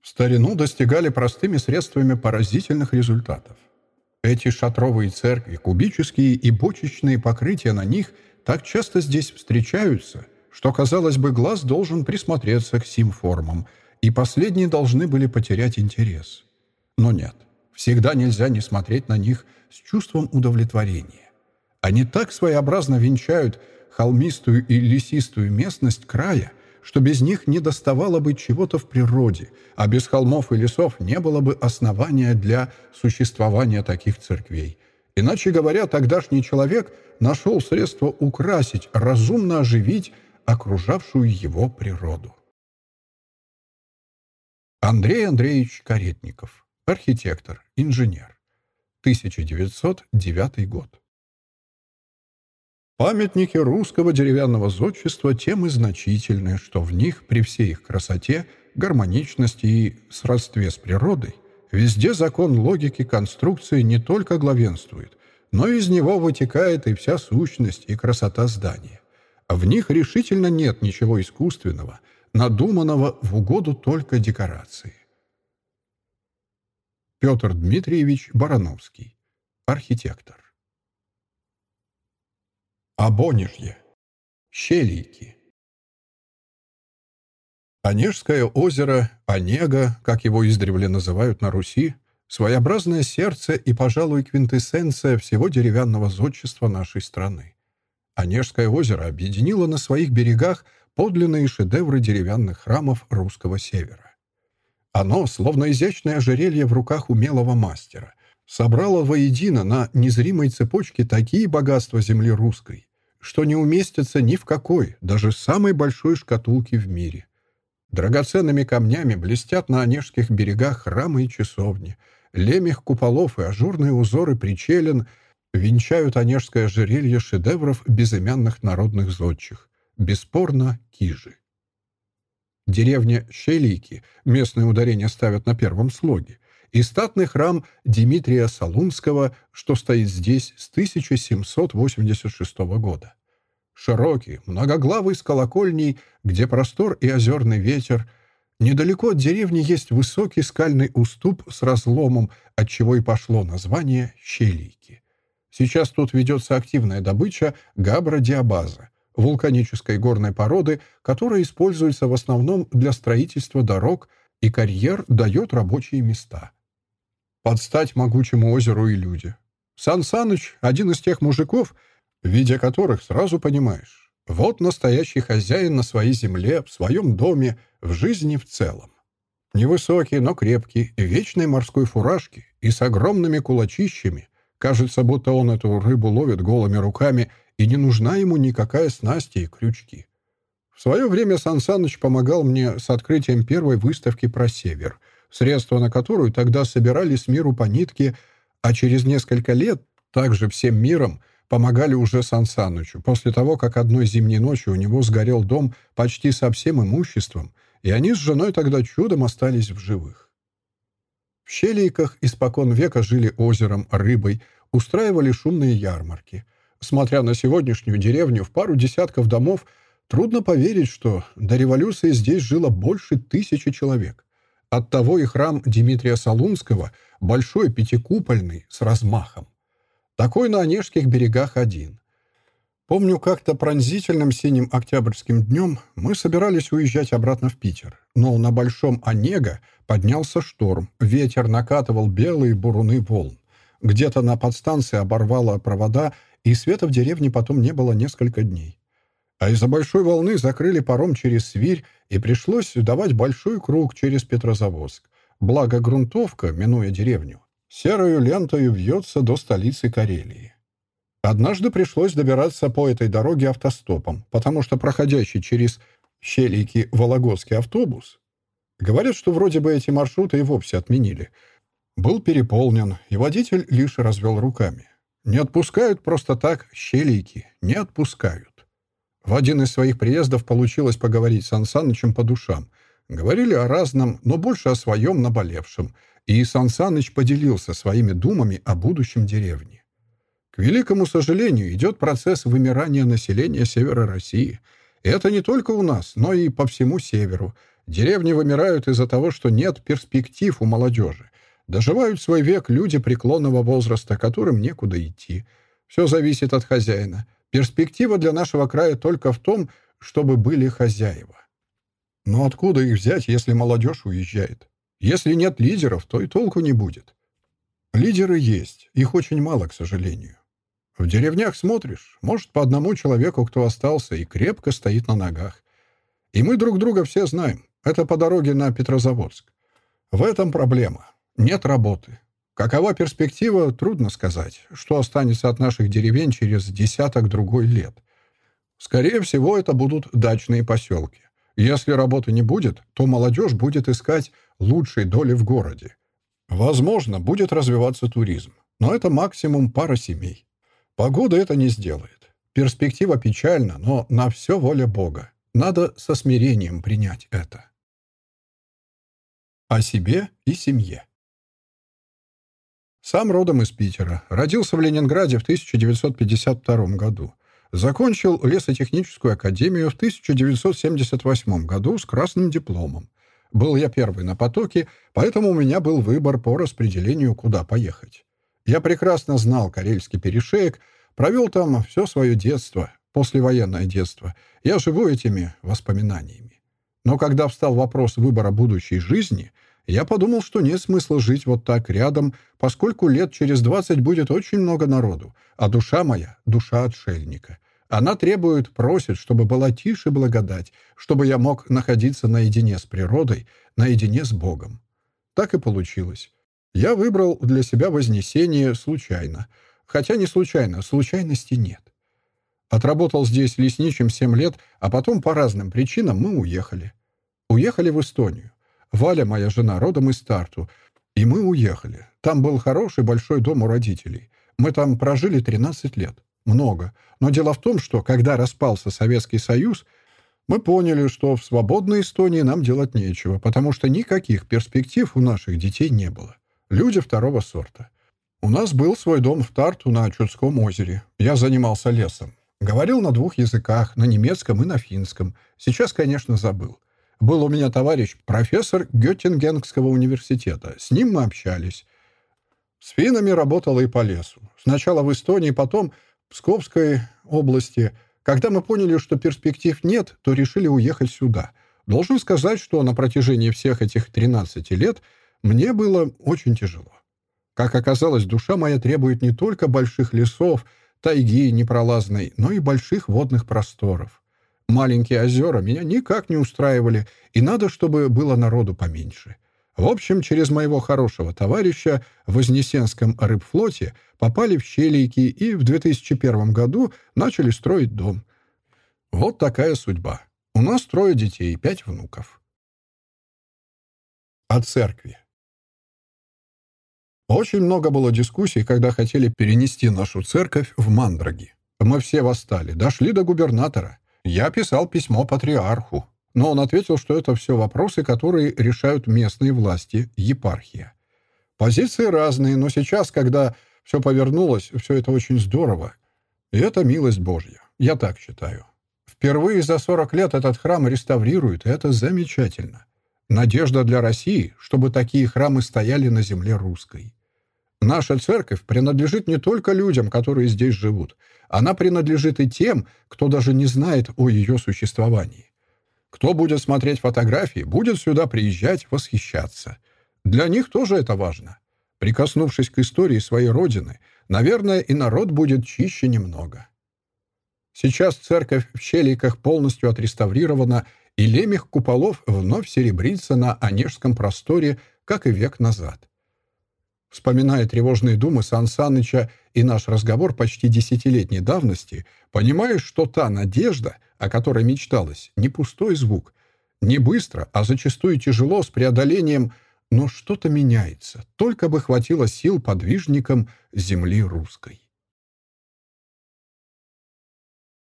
в старину достигали простыми средствами поразительных результатов. Эти шатровые церкви, кубические и бочечные покрытия на них так часто здесь встречаются, что, казалось бы, глаз должен присмотреться к сим формам, и последние должны были потерять интерес. Но нет, всегда нельзя не смотреть на них с чувством удовлетворения. Они так своеобразно венчают холмистую и лесистую местность края, что без них не доставало бы чего-то в природе, а без холмов и лесов не было бы основания для существования таких церквей. Иначе говоря, тогдашний человек нашел средство украсить, разумно оживить окружавшую его природу. Андрей Андреевич Каретников, архитектор, инженер, 1909 год. Памятники русского деревянного зодчества тем и значительны, что в них при всей их красоте, гармоничности и сродстве с природой везде закон логики конструкции не только главенствует, но из него вытекает и вся сущность и красота здания. В них решительно нет ничего искусственного, надуманного в угоду только декорации. Петр Дмитриевич Барановский, архитектор. Обонежье. Щелийки. Онежское озеро, Онега, как его издревле называют на Руси, своеобразное сердце и, пожалуй, квинтэссенция всего деревянного зодчества нашей страны. Онежское озеро объединило на своих берегах подлинные шедевры деревянных храмов русского севера. Оно, словно изящное ожерелье в руках умелого мастера, собрало воедино на незримой цепочке такие богатства земли русской, что не уместятся ни в какой, даже самой большой шкатулке в мире. Драгоценными камнями блестят на Онежских берегах храмы и часовни. Лемех куполов и ажурные узоры причелен венчают Онежское ожерелье шедевров безымянных народных зодчих. Бесспорно, кижи. Деревня Щелийки, местные ударения ставят на первом слоге, и статный храм Дмитрия Солунского, что стоит здесь с 1786 года. Широкий, многоглавый с колокольней, где простор и озерный ветер. Недалеко от деревни есть высокий скальный уступ с разломом, от чего и пошло название «Щелийки». Сейчас тут ведется активная добыча габра-диабаза, вулканической горной породы, которая используется в основном для строительства дорог, и карьер дает рабочие места под стать могучему озеру и люди. Сан Саныч — один из тех мужиков, видя которых сразу понимаешь, вот настоящий хозяин на своей земле, в своем доме, в жизни в целом. Невысокий, но крепкий, в вечной морской фуражке и с огромными кулачищами. Кажется, будто он эту рыбу ловит голыми руками, и не нужна ему никакая снасть и крючки. В свое время Сан Саныч помогал мне с открытием первой выставки про Север — средства на которую тогда собирали с миру по нитке, а через несколько лет также всем миром помогали уже Сан Санычу, после того, как одной зимней ночью у него сгорел дом почти со всем имуществом, и они с женой тогда чудом остались в живых. В щелейках испокон века жили озером, рыбой, устраивали шумные ярмарки. Смотря на сегодняшнюю деревню в пару десятков домов, трудно поверить, что до революции здесь жило больше тысячи человек. Оттого и храм Дмитрия Солунского большой, пятикупольный, с размахом. Такой на Онежских берегах один. Помню, как-то пронзительным синим октябрьским днем мы собирались уезжать обратно в Питер, но на Большом Онега поднялся шторм, ветер накатывал белые буруны волн. Где-то на подстанции оборвало провода, и света в деревне потом не было несколько дней. А из-за большой волны закрыли паром через Свирь, и пришлось давать большой круг через Петрозаводск. Благо грунтовка, минуя деревню, серою лентою вьется до столицы Карелии. Однажды пришлось добираться по этой дороге автостопом, потому что проходящий через Щелики Вологодский автобус, говорят, что вроде бы эти маршруты и вовсе отменили, был переполнен, и водитель лишь развел руками. Не отпускают просто так щелики, не отпускают. В один из своих приездов получилось поговорить с Сан по душам. Говорили о разном, но больше о своем наболевшем. И Сан Саныч поделился своими думами о будущем деревни. К великому сожалению, идет процесс вымирания населения севера России. Это не только у нас, но и по всему северу. Деревни вымирают из-за того, что нет перспектив у молодежи. Доживают свой век люди преклонного возраста, которым некуда идти. Все зависит от хозяина. Перспектива для нашего края только в том, чтобы были хозяева. Но откуда их взять, если молодежь уезжает? Если нет лидеров, то и толку не будет. Лидеры есть, их очень мало, к сожалению. В деревнях смотришь, может, по одному человеку, кто остался и крепко стоит на ногах. И мы друг друга все знаем. Это по дороге на Петрозаводск. В этом проблема. Нет работы. Какова перспектива, трудно сказать. Что останется от наших деревень через десяток-другой лет. Скорее всего, это будут дачные поселки. Если работы не будет, то молодежь будет искать лучшей доли в городе. Возможно, будет развиваться туризм, но это максимум пара семей. Погода это не сделает. Перспектива печальна, но на все воля Бога. Надо со смирением принять это. О себе и семье. Сам родом из Питера. Родился в Ленинграде в 1952 году. Закончил лесотехническую академию в 1978 году с красным дипломом. Был я первый на потоке, поэтому у меня был выбор по распределению, куда поехать. Я прекрасно знал Карельский перешеек, провел там все свое детство, послевоенное детство. Я живу этими воспоминаниями. Но когда встал вопрос выбора будущей жизни, я подумал, что нет смысла жить вот так рядом, поскольку лет через двадцать будет очень много народу, а душа моя — душа отшельника. Она требует, просит, чтобы была тише благодать, чтобы я мог находиться наедине с природой, наедине с Богом. Так и получилось. Я выбрал для себя Вознесение случайно. Хотя не случайно, случайности нет. Отработал здесь лесничим семь лет, а потом по разным причинам мы уехали. Уехали в Эстонию. Валя, моя жена, родом из Тарту. И мы уехали. Там был хороший большой дом у родителей. Мы там прожили 13 лет. Много. Но дело в том, что когда распался Советский Союз, мы поняли, что в свободной Эстонии нам делать нечего, потому что никаких перспектив у наших детей не было. Люди второго сорта. У нас был свой дом в Тарту на Чудском озере. Я занимался лесом. Говорил на двух языках, на немецком и на финском. Сейчас, конечно, забыл. Был у меня товарищ, профессор Геттингенского университета. С ним мы общались. С финнами работал и по лесу. Сначала в Эстонии, потом в Псковской области. Когда мы поняли, что перспектив нет, то решили уехать сюда. Должен сказать, что на протяжении всех этих 13 лет мне было очень тяжело. Как оказалось, душа моя требует не только больших лесов, тайги непролазной, но и больших водных просторов. Маленькие озера меня никак не устраивали, и надо, чтобы было народу поменьше. В общем, через моего хорошего товарища в Вознесенском рыбфлоте попали в щелейки и в 2001 году начали строить дом. Вот такая судьба. У нас трое детей и пять внуков. О церкви. Очень много было дискуссий, когда хотели перенести нашу церковь в Мандраги. Мы все восстали, дошли до губернатора. Я писал письмо патриарху, но он ответил, что это все вопросы, которые решают местные власти, епархия. Позиции разные, но сейчас, когда все повернулось, все это очень здорово. И это милость Божья. Я так считаю. Впервые за 40 лет этот храм реставрируют, и это замечательно. Надежда для России, чтобы такие храмы стояли на земле русской. Наша церковь принадлежит не только людям, которые здесь живут. Она принадлежит и тем, кто даже не знает о ее существовании. Кто будет смотреть фотографии, будет сюда приезжать, восхищаться. Для них тоже это важно. Прикоснувшись к истории своей родины, наверное, и народ будет чище немного. Сейчас церковь в Щеликах полностью отреставрирована, и лемех куполов вновь серебрится на Онежском просторе, как и век назад. Вспоминая тревожные думы Сан Саныча и наш разговор почти десятилетней давности, понимаешь, что та надежда, о которой мечталось, не пустой звук. Не быстро, а зачастую тяжело, с преодолением, но что-то меняется. Только бы хватило сил подвижникам земли русской.